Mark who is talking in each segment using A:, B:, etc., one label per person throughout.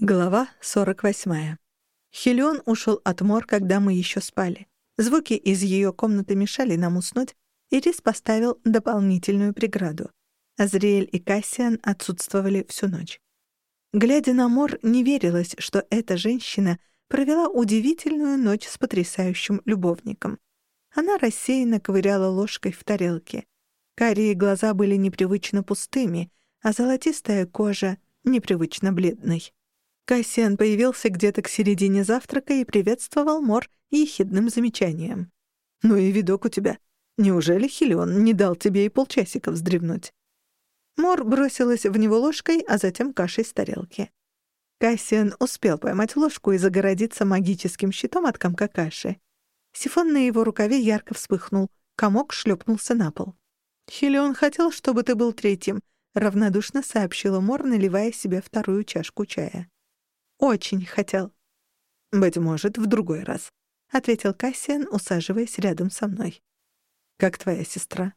A: Глава 48. Хелион ушел от Мор, когда мы еще спали. Звуки из ее комнаты мешали нам уснуть, и Рис поставил дополнительную преграду. Азриэль и Кассиан отсутствовали всю ночь. Глядя на Мор, не верилось, что эта женщина провела удивительную ночь с потрясающим любовником. Она рассеянно ковыряла ложкой в тарелке. Карие глаза были непривычно пустыми, а золотистая кожа — непривычно бледной. Кассиан появился где-то к середине завтрака и приветствовал Мор ехидным замечанием. «Ну и видок у тебя. Неужели Хелион не дал тебе и полчасика вздремнуть?» Мор бросилась в него ложкой, а затем кашей с тарелки. Кассиан успел поймать ложку и загородиться магическим щитом от комка каши. Сифон на его рукаве ярко вспыхнул, комок шлепнулся на пол. «Хелион хотел, чтобы ты был третьим», — равнодушно сообщила Мор, наливая себе вторую чашку чая. «Очень хотел». «Быть может, в другой раз», — ответил Кассиан, усаживаясь рядом со мной. «Как твоя сестра?»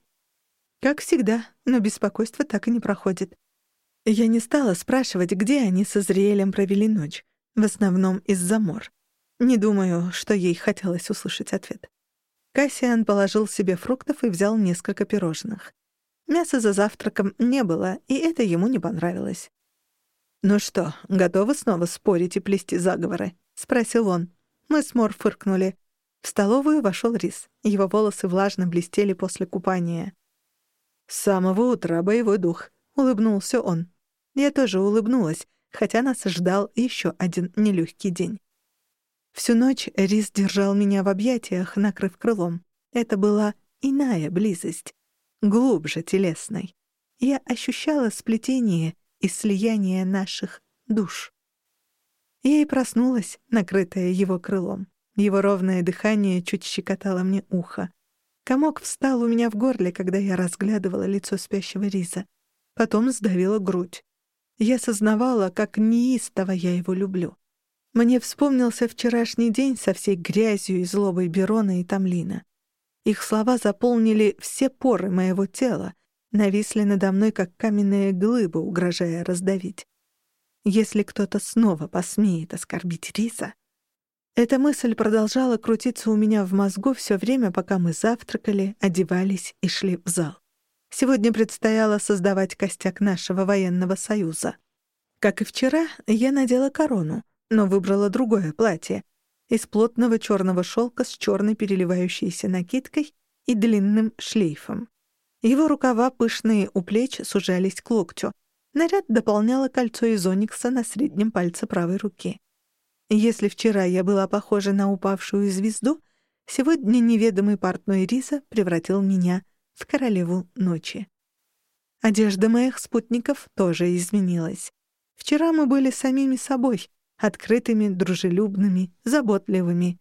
A: «Как всегда, но беспокойство так и не проходит. Я не стала спрашивать, где они со Зриэлем провели ночь, в основном из-за мор. Не думаю, что ей хотелось услышать ответ. Кассиан положил себе фруктов и взял несколько пирожных. Мяса за завтраком не было, и это ему не понравилось. «Ну что, готовы снова спорить и плести заговоры?» — спросил он. Мы с Мор фыркнули. В столовую вошел Рис. Его волосы влажно блестели после купания. «С самого утра боевой дух», — улыбнулся он. Я тоже улыбнулась, хотя нас ждал еще один нелегкий день. Всю ночь Рис держал меня в объятиях, накрыв крылом. Это была иная близость, глубже телесной. Я ощущала сплетение и слияние наших душ. Я и проснулась, накрытая его крылом. Его ровное дыхание чуть щекотало мне ухо. Комок встал у меня в горле, когда я разглядывала лицо спящего Риза. Потом сдавила грудь. Я сознавала, как неистово я его люблю. Мне вспомнился вчерашний день со всей грязью и злобой Берона и Тамлина. Их слова заполнили все поры моего тела, нависли надо мной, как каменные глыбы, угрожая раздавить. Если кто-то снова посмеет оскорбить Риса... Эта мысль продолжала крутиться у меня в мозгу все время, пока мы завтракали, одевались и шли в зал. Сегодня предстояло создавать костяк нашего военного союза. Как и вчера, я надела корону — но выбрала другое платье из плотного черного шелка с черной переливающейся накидкой и длинным шлейфом. Его рукава, пышные у плеч, сужались к локтю. Наряд дополняло кольцо из оникса на среднем пальце правой руки. Если вчера я была похожа на упавшую звезду, сегодня неведомый портной Риза превратил меня в королеву ночи. Одежда моих спутников тоже изменилась. Вчера мы были самими собой — открытыми, дружелюбными, заботливыми.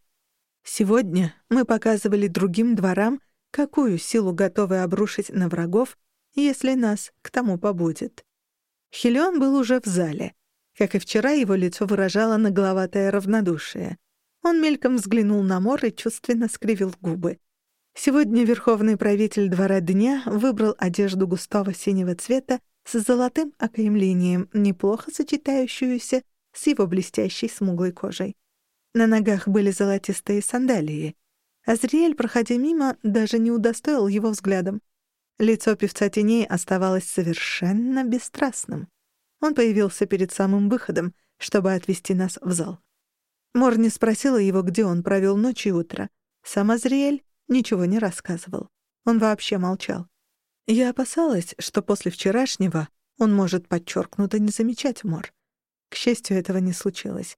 A: Сегодня мы показывали другим дворам, какую силу готовы обрушить на врагов, если нас к тому побудет. Хелион был уже в зале. Как и вчера, его лицо выражало нагловатое равнодушие. Он мельком взглянул на Мор и чувственно скривил губы. Сегодня верховный правитель двора дня выбрал одежду густого синего цвета с золотым окаймлением, неплохо сочетающуюся с его блестящей смуглой кожей. На ногах были золотистые сандалии. Азриэль, проходя мимо, даже не удостоил его взглядом. Лицо певца теней оставалось совершенно бесстрастным. Он появился перед самым выходом, чтобы отвести нас в зал. Морни спросила его, где он провел ночь и утро. Сам Азриэль ничего не рассказывал. Он вообще молчал. Я опасалась, что после вчерашнего он может подчеркнуто не замечать Мор. К счастью, этого не случилось.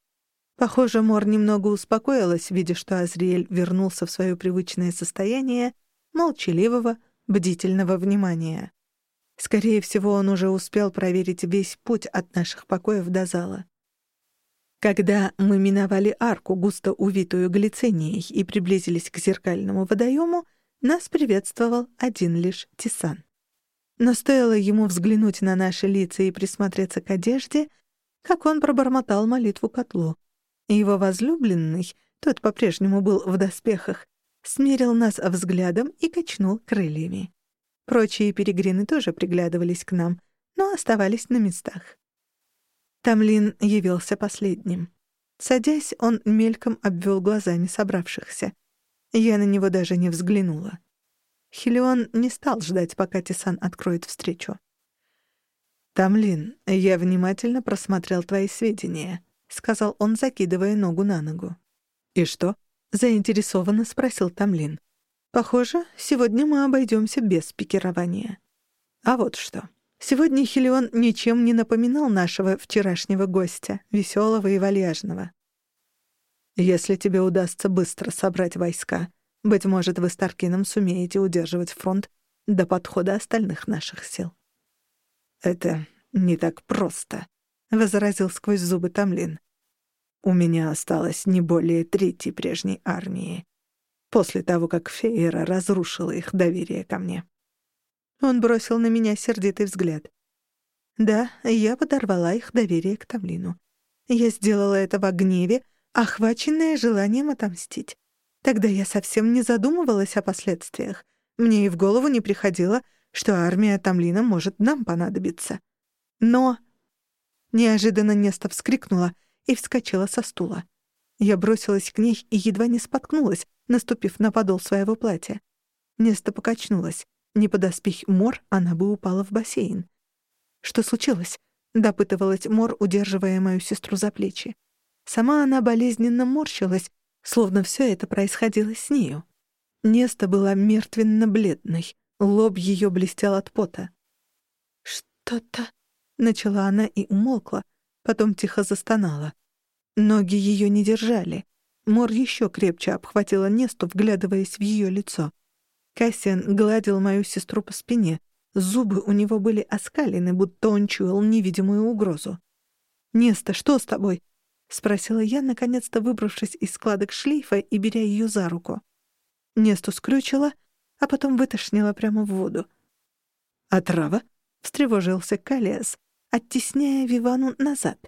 A: Похоже, Мор немного успокоилась, видя, что Азриэль вернулся в свое привычное состояние молчаливого, бдительного внимания. Скорее всего, он уже успел проверить весь путь от наших покоев до зала. Когда мы миновали арку, густо увитую глицинией, и приблизились к зеркальному водоему, нас приветствовал один лишь Тисан. Но стоило ему взглянуть на наши лица и присмотреться к одежде — как он пробормотал молитву котлу. Его возлюбленный, тот по-прежнему был в доспехах, смерил нас взглядом и качнул крыльями. Прочие перегрины тоже приглядывались к нам, но оставались на местах. Тамлин явился последним. Садясь, он мельком обвел глазами собравшихся. Я на него даже не взглянула. Хелион не стал ждать, пока Тисан откроет встречу. «Тамлин, я внимательно просмотрел твои сведения», — сказал он, закидывая ногу на ногу. «И что?» — заинтересованно спросил Тамлин. «Похоже, сегодня мы обойдемся без пикирования». «А вот что. Сегодня Хелион ничем не напоминал нашего вчерашнего гостя, веселого и вальяжного. Если тебе удастся быстро собрать войска, быть может, вы с Таркином сумеете удерживать фронт до подхода остальных наших сил. Это не так просто, возразил сквозь зубы Тамлин. У меня осталось не более трети прежней армии, после того, как Фейра разрушила их доверие ко мне. Он бросил на меня сердитый взгляд. Да, я подорвала их доверие к Тамлину. Я сделала это в гневе, охваченная желанием отомстить. Тогда я совсем не задумывалась о последствиях. Мне и в голову не приходило, что армия Тамлина может нам понадобиться. Но... Неожиданно Неста вскрикнула и вскочила со стула. Я бросилась к ней и едва не споткнулась, наступив на подол своего платья. Неста покачнулась. Не подоспей Мор, она бы упала в бассейн. «Что случилось?» — допытывалась Мор, удерживая мою сестру за плечи. Сама она болезненно морщилась, словно все это происходило с нею. Неста была мертвенно-бледной, лоб ее блестел от пота. «Что-то...» — начала она и умолкла, потом тихо застонала. Ноги ее не держали. Мор еще крепче обхватила Несту, вглядываясь в ее лицо. Кассиан гладил мою сестру по спине. Зубы у него были оскалены, будто он чуял невидимую угрозу. «Неста, что с тобой?» — спросила я, наконец-то выбравшись из складок шлейфа и беря ее за руку. Несту скрючила, а потом вытошнила прямо в воду. «Отрава?» — встревожился Калиас, оттесняя Вивану назад.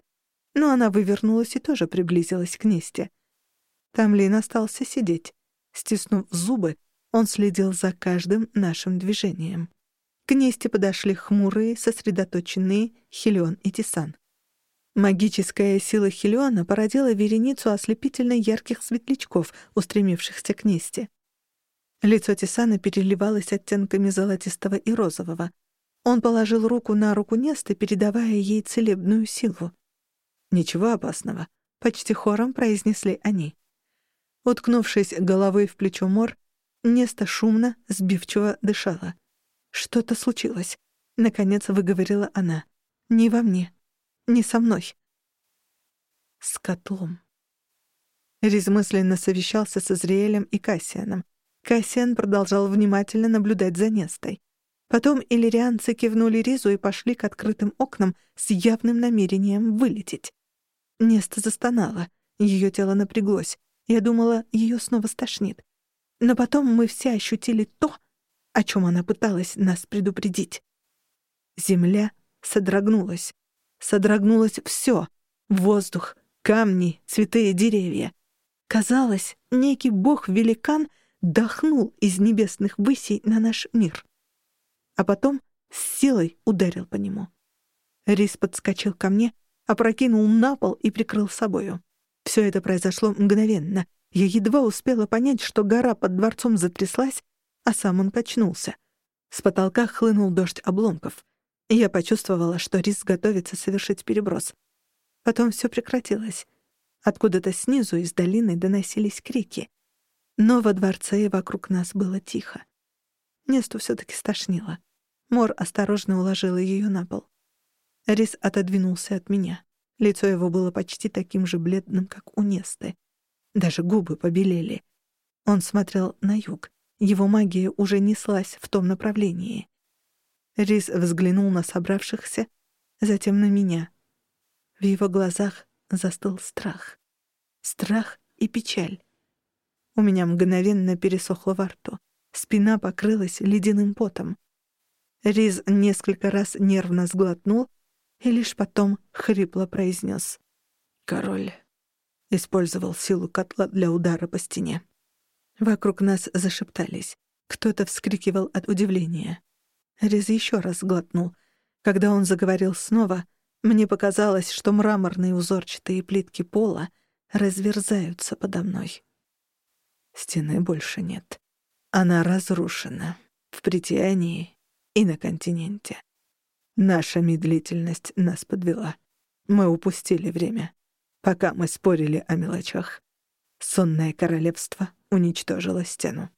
A: Но она вывернулась и тоже приблизилась к Несте. Тамлин остался сидеть. Стиснув зубы, он следил за каждым нашим движением. К Несте подошли хмурые, сосредоточенные Хелион и Тисан. Магическая сила Хелиона породила вереницу ослепительно ярких светлячков, устремившихся к Несте. Лицо Тисана переливалось оттенками золотистого и розового. Он положил руку на руку Несты, передавая ей целебную силу. «Ничего опасного», — почти хором произнесли они. Уткнувшись головой в плечо Мор, Неста шумно, сбивчиво дышала. «Что-то случилось», — наконец выговорила она. «Не во мне. Не со мной». «С котлом». Риз мысленно совещался с Израилем и Кассианом. Кассиан продолжал внимательно наблюдать за Нестой. Потом иллирианцы кивнули Ризу и пошли к открытым окнам с явным намерением вылететь. Неста застонала. Ее тело напряглось. Я думала, ее снова стошнит. Но потом мы все ощутили то, о чем она пыталась нас предупредить. Земля содрогнулась. Содрогнулось все — воздух, камни, цветы и деревья. Казалось, некий бог-великан дохнул из небесных высей на наш мир. А потом с силой ударил по нему. Рис подскочил ко мне, опрокинул на пол и прикрыл собою. Все это произошло мгновенно, я едва успела понять, что гора под дворцом затряслась, а сам он качнулся. С потолка хлынул дождь обломков. Я почувствовала, что Рис готовится совершить переброс. Потом все прекратилось. Откуда-то снизу из долины доносились крики. Но во дворце и вокруг нас было тихо. Несту все-таки стошнило. Мор осторожно уложила ее на пол. Рис отодвинулся от меня. Лицо его было почти таким же бледным, как у Несты. Даже губы побелели. Он смотрел на юг. Его магия уже неслась в том направлении. Рис взглянул на собравшихся, затем на меня. В его глазах застыл страх. Страх и печаль. У меня мгновенно пересохло во рту. Спина покрылась ледяным потом. Риз несколько раз нервно сглотнул и лишь потом хрипло произнес «Король». Использовал силу котла для удара по стене. Вокруг нас зашептались. Кто-то вскрикивал от удивления. Рез еще раз глотнул. Когда он заговорил снова, Мне показалось, что мраморные узорчатые плитки пола разверзаются подо мной. Стены больше нет. Она разрушена в притянии и на континенте. Наша медлительность нас подвела. Мы упустили время, пока мы спорили о мелочах. Сонное королевство уничтожило стену.